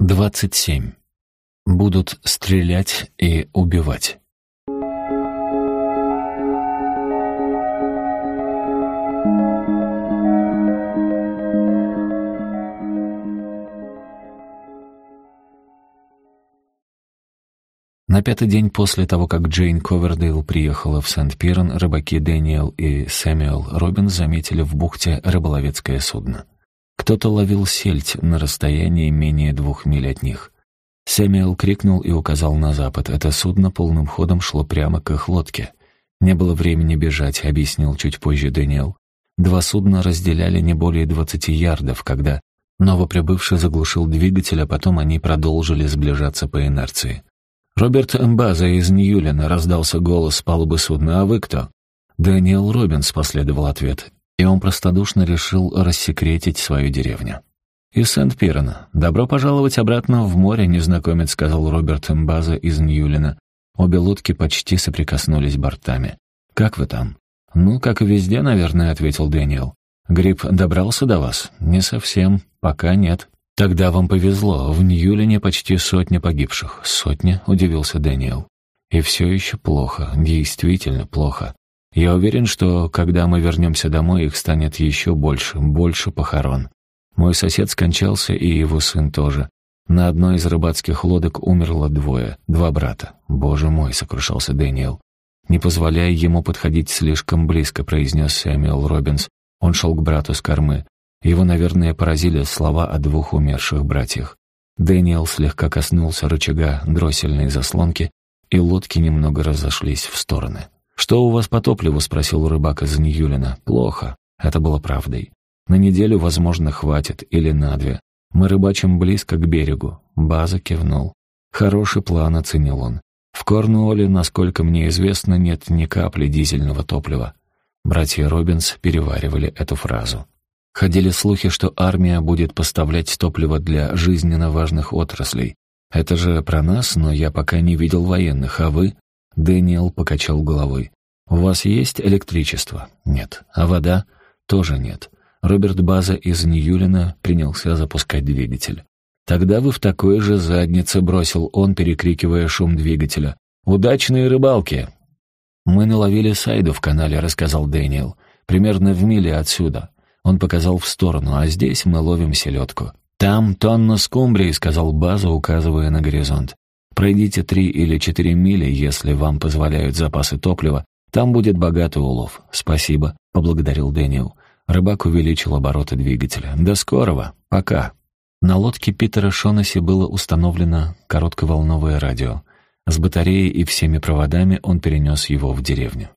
27. Будут стрелять и убивать. На пятый день после того, как Джейн Ковердейл приехала в Сент-Пирен, рыбаки Дэниел и Сэмюэл Робин заметили в бухте рыболовецкое судно. Кто-то ловил сельдь на расстоянии менее двух миль от них. Сэмюэл крикнул и указал на запад. Это судно полным ходом шло прямо к их лодке. «Не было времени бежать», — объяснил чуть позже Дэниел. Два судна разделяли не более двадцати ярдов, когда новоприбывший заглушил двигатель, а потом они продолжили сближаться по инерции. «Роберт Эмбаза из Ньюлина», — раздался голос палубы судна. «А вы кто?» «Дэниел Робинс», — последовал ответ. И он простодушно решил рассекретить свою деревню. «Из Сент-Пирена. Добро пожаловать обратно в море», — незнакомец сказал Роберт Эмбаза из Ньюлина. Обе лодки почти соприкоснулись бортами. «Как вы там?» «Ну, как и везде, наверное», — ответил Дэниел. «Грипп добрался до вас?» «Не совсем. Пока нет». «Тогда вам повезло. В Ньюлине почти сотня погибших». «Сотня?» — удивился Дэниел. «И все еще плохо. Действительно плохо. Я уверен, что когда мы вернемся домой, их станет еще больше, больше похорон. Мой сосед скончался, и его сын тоже. На одной из рыбацких лодок умерло двое, два брата. «Боже мой!» — сокрушался Дэниел. «Не позволяя ему подходить слишком близко», — произнес Сэмюэл Робинс. Он шел к брату с кормы. Его, наверное, поразили слова о двух умерших братьях. Дэниел слегка коснулся рычага дроссельной заслонки, и лодки немного разошлись в стороны. «Что у вас по топливу?» — спросил рыбак из Ньюлина. «Плохо». Это было правдой. «На неделю, возможно, хватит, или на две. Мы рыбачим близко к берегу». База кивнул. «Хороший план», — оценил он. «В Корнуолле, насколько мне известно, нет ни капли дизельного топлива». Братья Робинс переваривали эту фразу. Ходили слухи, что армия будет поставлять топливо для жизненно важных отраслей. Это же про нас, но я пока не видел военных, а вы? Дэниел покачал головой. У вас есть электричество? Нет. А вода? Тоже нет. Роберт База из Ньюлина принялся запускать двигатель. «Тогда вы в такой же заднице», — бросил он, перекрикивая шум двигателя. «Удачные рыбалки!» «Мы наловили сайду в канале», — рассказал Дэниел. «Примерно в миле отсюда. Он показал в сторону, а здесь мы ловим селедку. «Там тонна скумбрии», — сказал База, указывая на горизонт. «Пройдите три или четыре мили, если вам позволяют запасы топлива. Там будет богатый улов». «Спасибо», — поблагодарил Дэниел. Рыбак увеличил обороты двигателя. «До скорого. Пока». На лодке Питера Шонаси было установлено коротковолновое радио. С батареей и всеми проводами он перенес его в деревню.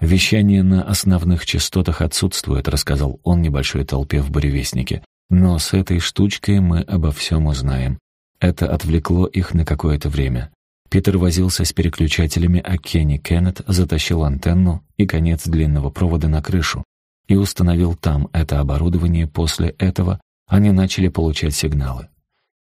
«Вещание на основных частотах отсутствует», — рассказал он небольшой толпе в буревестнике. «Но с этой штучкой мы обо всем узнаем». Это отвлекло их на какое-то время. Питер возился с переключателями, а Кенни Кеннет затащил антенну и конец длинного провода на крышу и установил там это оборудование. После этого они начали получать сигналы.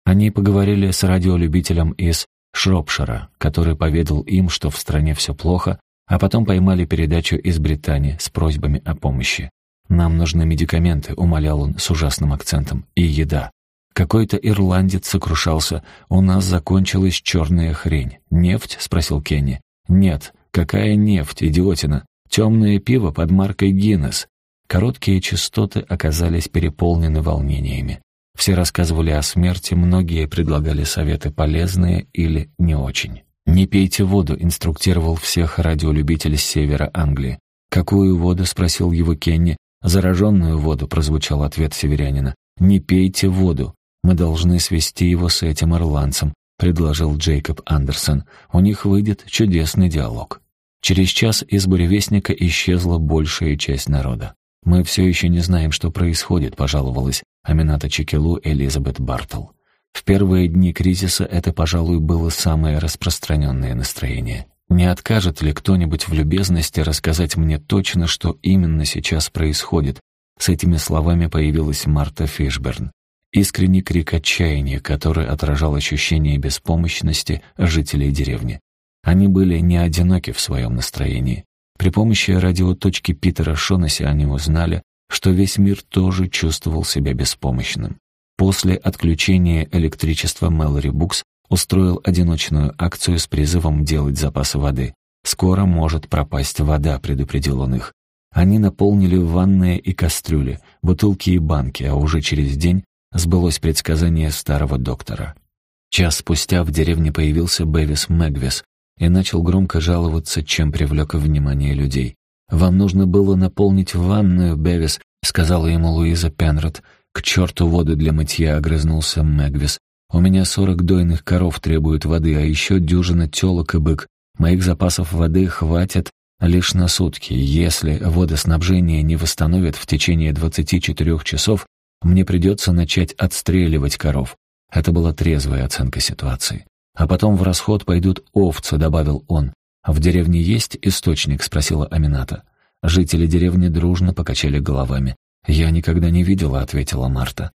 Они поговорили с радиолюбителем из Шропшира, который поведал им, что в стране все плохо, а потом поймали передачу из Британии с просьбами о помощи. «Нам нужны медикаменты», — умолял он с ужасным акцентом, — «и еда». Какой-то ирландец сокрушался. «У нас закончилась черная хрень». «Нефть?» — спросил Кенни. «Нет. Какая нефть, идиотина? Темное пиво под маркой «Гиннес». Короткие частоты оказались переполнены волнениями. Все рассказывали о смерти, многие предлагали советы полезные или не очень. «Не пейте воду», — инструктировал всех радиолюбителей с севера Англии. «Какую воду?» — спросил его Кенни. «Зараженную воду», — прозвучал ответ северянина. «Не пейте воду. Мы должны свести его с этим ирландцем», — предложил Джейкоб Андерсон. «У них выйдет чудесный диалог». Через час из буревестника исчезла большая часть народа. «Мы все еще не знаем, что происходит», — пожаловалась Амината Чекелу Элизабет Бартл. В первые дни кризиса это, пожалуй, было самое распространенное настроение. Не откажет ли кто-нибудь в любезности рассказать мне точно, что именно сейчас происходит? С этими словами появилась Марта Фишберн. Искренний крик отчаяния, который отражал ощущение беспомощности жителей деревни. Они были не одиноки в своем настроении. При помощи радиоточки Питера Шонаси они узнали, что весь мир тоже чувствовал себя беспомощным. После отключения электричества Мэлори Букс устроил одиночную акцию с призывом делать запасы воды. «Скоро может пропасть вода», — предупредил он их. Они наполнили ванные и кастрюли, бутылки и банки, а уже через день сбылось предсказание старого доктора. Час спустя в деревне появился Бэвис Мэгвис и начал громко жаловаться, чем привлек внимание людей. «Вам нужно было наполнить ванную, Бэвис», — сказала ему Луиза Пенрод. «К черту воды для мытья», — огрызнулся Мэгвис. «У меня сорок дойных коров требуют воды, а еще дюжина телок и бык. Моих запасов воды хватит лишь на сутки. Если водоснабжение не восстановят в течение двадцати четырех часов, мне придется начать отстреливать коров». Это была трезвая оценка ситуации. «А потом в расход пойдут овцы», — добавил он. «В деревне есть источник?» — спросила Амината. Жители деревни дружно покачали головами. «Я никогда не видела», — ответила Марта.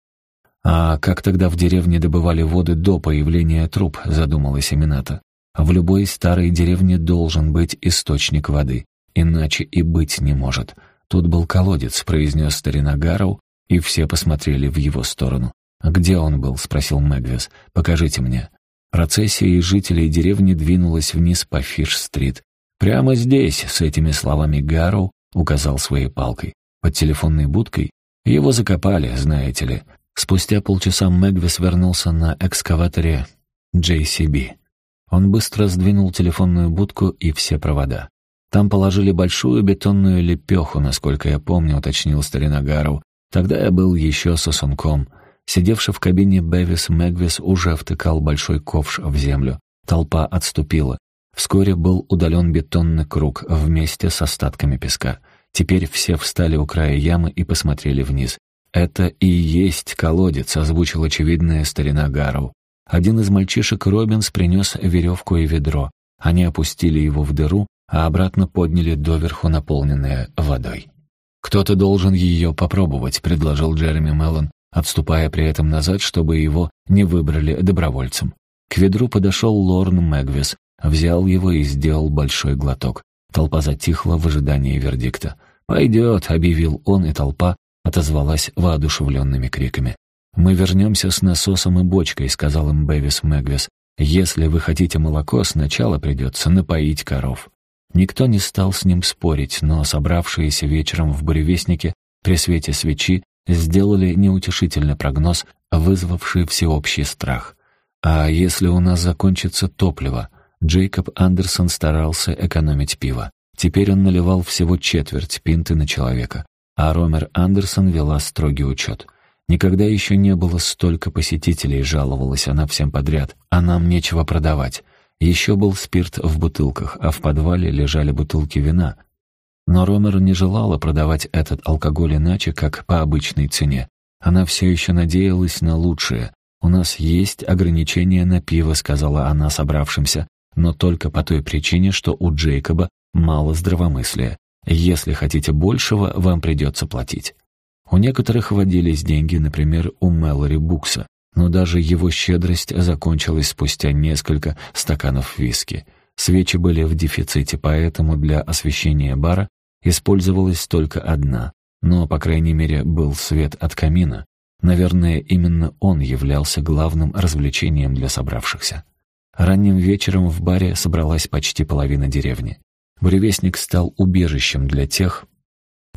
«А как тогда в деревне добывали воды до появления труб?» — задумалась Эмината. «В любой старой деревне должен быть источник воды, иначе и быть не может. Тут был колодец», — произнес старина Гарроу, и все посмотрели в его сторону. «Где он был?» — спросил Мэгвис. «Покажите мне». Процессия из жителей деревни двинулась вниз по Фиш-стрит. «Прямо здесь», — с этими словами Гарроу указал своей палкой. Под телефонной будкой его закопали, знаете ли. Спустя полчаса Мэгвис вернулся на экскаваторе JCB. Он быстро сдвинул телефонную будку и все провода. Там положили большую бетонную лепеху, насколько я помню, уточнил старина Гару. Тогда я был еще сосунком. Сидевший в кабине Бэвис Мэгвис уже втыкал большой ковш в землю. Толпа отступила. Вскоре был удален бетонный круг вместе с остатками песка. Теперь все встали у края ямы и посмотрели вниз. «Это и есть колодец», — озвучил очевидная старина Гарроу. Один из мальчишек Робинс принес веревку и ведро. Они опустили его в дыру, а обратно подняли доверху наполненное водой. «Кто-то должен ее попробовать», — предложил Джереми Меллон, отступая при этом назад, чтобы его не выбрали добровольцем. К ведру подошел Лорн Мэгвис, взял его и сделал большой глоток. Толпа затихла в ожидании вердикта. «Пойдет», — объявил он, и толпа отозвалась воодушевленными криками. «Мы вернемся с насосом и бочкой», — сказал им Бэвис Мэгвис. «Если вы хотите молоко, сначала придется напоить коров». Никто не стал с ним спорить, но собравшиеся вечером в буревестнике при свете свечи сделали неутешительный прогноз, вызвавший всеобщий страх. «А если у нас закончится топливо?» Джейкоб Андерсон старался экономить пиво. Теперь он наливал всего четверть пинты на человека, а Ромер Андерсон вела строгий учет. «Никогда еще не было столько посетителей», — жаловалась она всем подряд, «а нам нечего продавать». Еще был спирт в бутылках, а в подвале лежали бутылки вина. Но Ромер не желала продавать этот алкоголь иначе, как по обычной цене. Она все еще надеялась на лучшее. «У нас есть ограничения на пиво», — сказала она собравшимся но только по той причине, что у Джейкоба мало здравомыслия. Если хотите большего, вам придется платить. У некоторых водились деньги, например, у Мэлори Букса, но даже его щедрость закончилась спустя несколько стаканов виски. Свечи были в дефиците, поэтому для освещения бара использовалась только одна, но, по крайней мере, был свет от камина. Наверное, именно он являлся главным развлечением для собравшихся. Ранним вечером в баре собралась почти половина деревни. Буревестник стал убежищем для тех,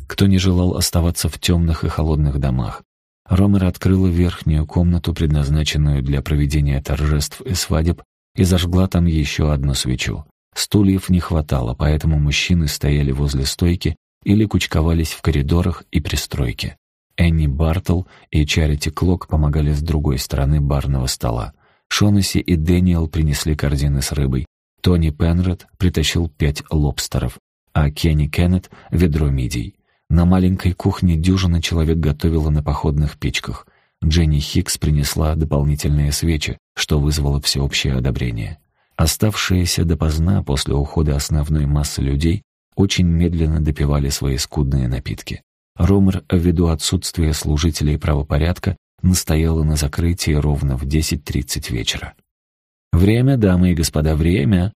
кто не желал оставаться в темных и холодных домах. Ромер открыла верхнюю комнату, предназначенную для проведения торжеств и свадеб, и зажгла там еще одну свечу. Стульев не хватало, поэтому мужчины стояли возле стойки или кучковались в коридорах и пристройке. Энни Бартл и Чарити Клок помогали с другой стороны барного стола. Шонесси и Дэниел принесли корзины с рыбой. Тони Пенрод притащил пять лобстеров, а Кенни Кеннет — ведро мидий. На маленькой кухне дюжина человек готовила на походных печках. Дженни Хикс принесла дополнительные свечи, что вызвало всеобщее одобрение. Оставшиеся допоздна после ухода основной массы людей очень медленно допивали свои скудные напитки. Ромер, ввиду отсутствия служителей правопорядка, настояла на закрытии ровно в 10.30 вечера. «Время, дамы и господа, время!»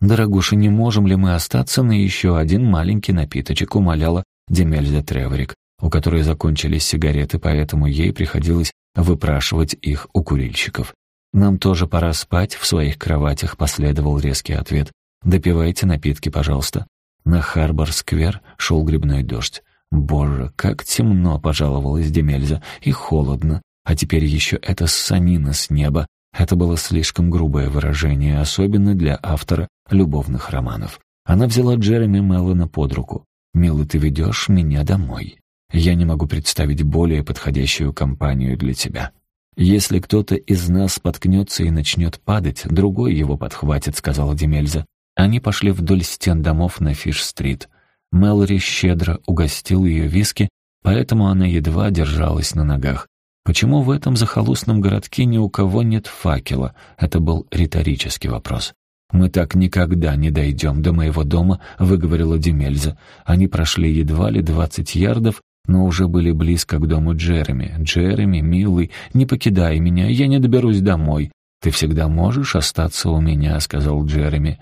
«Дорогуша, не можем ли мы остаться на еще один маленький напиточек?» — умоляла Демельза Треворик, у которой закончились сигареты, поэтому ей приходилось выпрашивать их у курильщиков. «Нам тоже пора спать в своих кроватях», — последовал резкий ответ. «Допивайте напитки, пожалуйста». На Харбор-сквер шел грибной дождь. «Боже, как темно!» — пожаловалась Демельза. «И холодно. А теперь еще эта ссанина с неба. Это было слишком грубое выражение, особенно для автора любовных романов. Она взяла Джереми Меллона под руку. «Милый, ты ведешь меня домой. Я не могу представить более подходящую компанию для тебя. Если кто-то из нас споткнется и начнет падать, другой его подхватит», — сказала Демельза. Они пошли вдоль стен домов на Фиш-стрит. Мэлори щедро угостил ее виски, поэтому она едва держалась на ногах. Почему в этом захолустном городке ни у кого нет факела? Это был риторический вопрос. «Мы так никогда не дойдем до моего дома», — выговорила Демельза. Они прошли едва ли двадцать ярдов, но уже были близко к дому Джереми. «Джереми, милый, не покидай меня, я не доберусь домой». «Ты всегда можешь остаться у меня», — сказал Джереми.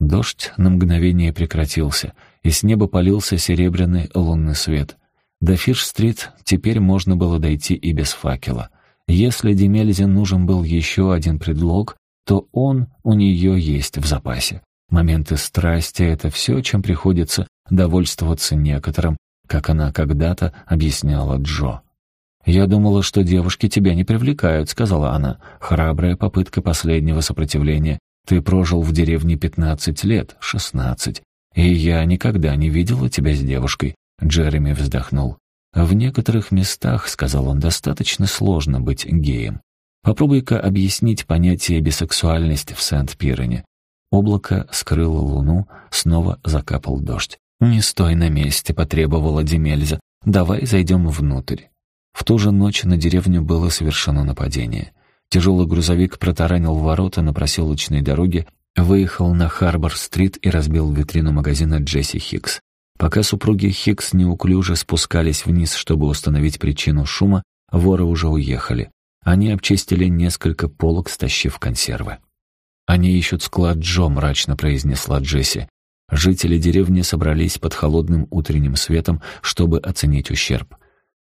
Дождь на мгновение прекратился, и с неба полился серебряный лунный свет. До Фиш-стрит теперь можно было дойти и без факела. Если Демельзе нужен был еще один предлог, то он у нее есть в запасе. Моменты страсти — это все, чем приходится довольствоваться некоторым, как она когда-то объясняла Джо. «Я думала, что девушки тебя не привлекают», — сказала она. «Храбрая попытка последнего сопротивления. Ты прожил в деревне пятнадцать лет, шестнадцать, и я никогда не видела тебя с девушкой. Джереми вздохнул. «В некоторых местах, — сказал он, — достаточно сложно быть геем. Попробуй-ка объяснить понятие бисексуальности в Сент-Пирене». Облако скрыло луну, снова закапал дождь. «Не стой на месте», — потребовала Демельза. «Давай зайдем внутрь». В ту же ночь на деревню было совершено нападение. Тяжелый грузовик протаранил ворота на проселочной дороге, выехал на Харбор-стрит и разбил витрину магазина Джесси Хикс. Пока супруги Хикс неуклюже спускались вниз, чтобы установить причину шума, воры уже уехали. Они обчистили несколько полок, стащив консервы. «Они ищут склад Джо», — мрачно произнесла Джесси. Жители деревни собрались под холодным утренним светом, чтобы оценить ущерб.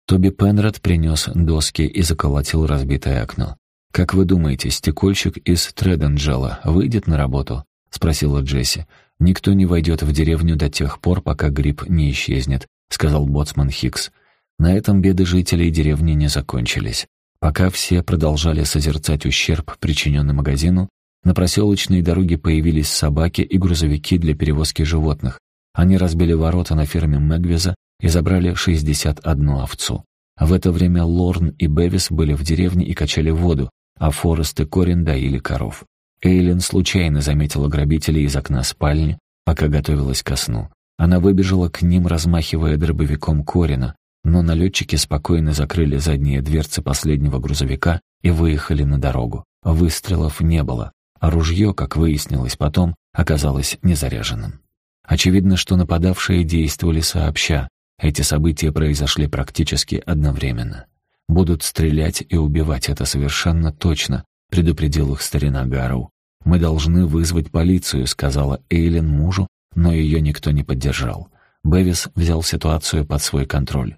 Тоби Пенрод принес доски и заколотил разбитое окно. «Как вы думаете, стекольщик из Треденджела выйдет на работу?» — спросила Джесси. «Никто не войдет в деревню до тех пор, пока гриб не исчезнет», — сказал боцман Хикс. На этом беды жителей деревни не закончились. Пока все продолжали созерцать ущерб, причиненный магазину, на проселочной дороге появились собаки и грузовики для перевозки животных. Они разбили ворота на ферме Мэгвиза и забрали 61 овцу. В это время Лорн и Бевис были в деревне и качали воду, а Форест и Корин доили коров. Эйлин случайно заметила грабителей из окна спальни, пока готовилась ко сну. Она выбежала к ним, размахивая дробовиком Корина, но налетчики спокойно закрыли задние дверцы последнего грузовика и выехали на дорогу. Выстрелов не было, а ружье, как выяснилось потом, оказалось незаряженным. Очевидно, что нападавшие действовали сообща. Эти события произошли практически одновременно. Будут стрелять и убивать это совершенно точно, — предупредил их старина Гарроу. «Мы должны вызвать полицию», — сказала Эйлин мужу, но ее никто не поддержал. Бевис взял ситуацию под свой контроль.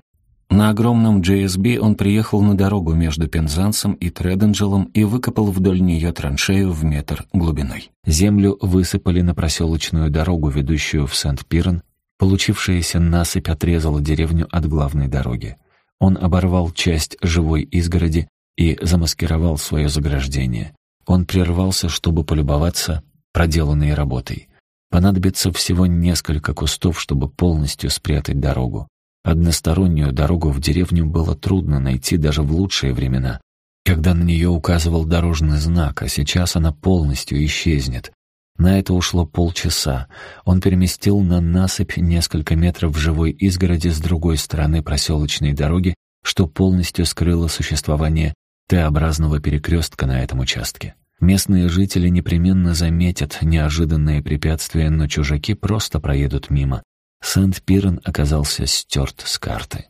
На огромном JSB он приехал на дорогу между Пензансом и Треденджелом и выкопал вдоль нее траншею в метр глубиной. Землю высыпали на проселочную дорогу, ведущую в Сент-Пирен. Получившаяся насыпь отрезала деревню от главной дороги. Он оборвал часть живой изгороди и замаскировал свое заграждение. Он прервался, чтобы полюбоваться проделанной работой. Понадобится всего несколько кустов, чтобы полностью спрятать дорогу. Одностороннюю дорогу в деревню было трудно найти даже в лучшие времена, когда на нее указывал дорожный знак, а сейчас она полностью исчезнет. На это ушло полчаса. Он переместил на насыпь несколько метров живой изгороди с другой стороны проселочной дороги, что полностью скрыло существование Т-образного перекрестка на этом участке. Местные жители непременно заметят неожиданные препятствия, но чужаки просто проедут мимо. Сент-Пирен оказался стерт с карты.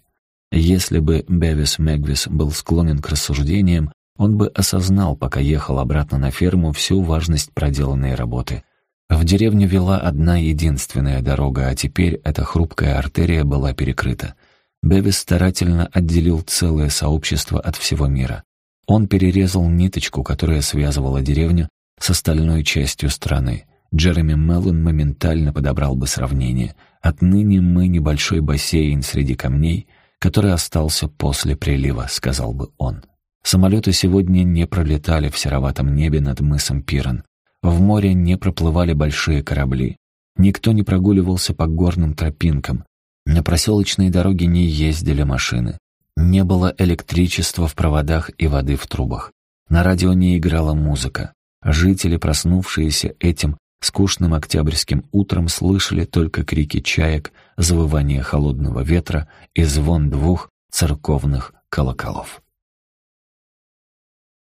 Если бы Бевис Мегвис был склонен к рассуждениям, он бы осознал, пока ехал обратно на ферму, всю важность проделанной работы. В деревню вела одна единственная дорога, а теперь эта хрупкая артерия была перекрыта. Бевис старательно отделил целое сообщество от всего мира. Он перерезал ниточку, которая связывала деревню с остальной частью страны. Джереми Меллон моментально подобрал бы сравнение. «Отныне мы небольшой бассейн среди камней, который остался после прилива», — сказал бы он. Самолеты сегодня не пролетали в сероватом небе над мысом Пирон. В море не проплывали большие корабли. Никто не прогуливался по горным тропинкам. На проселочной дороге не ездили машины. Не было электричества в проводах и воды в трубах. На радио не играла музыка. Жители, проснувшиеся этим скучным октябрьским утром, слышали только крики чаек, завывание холодного ветра и звон двух церковных колоколов.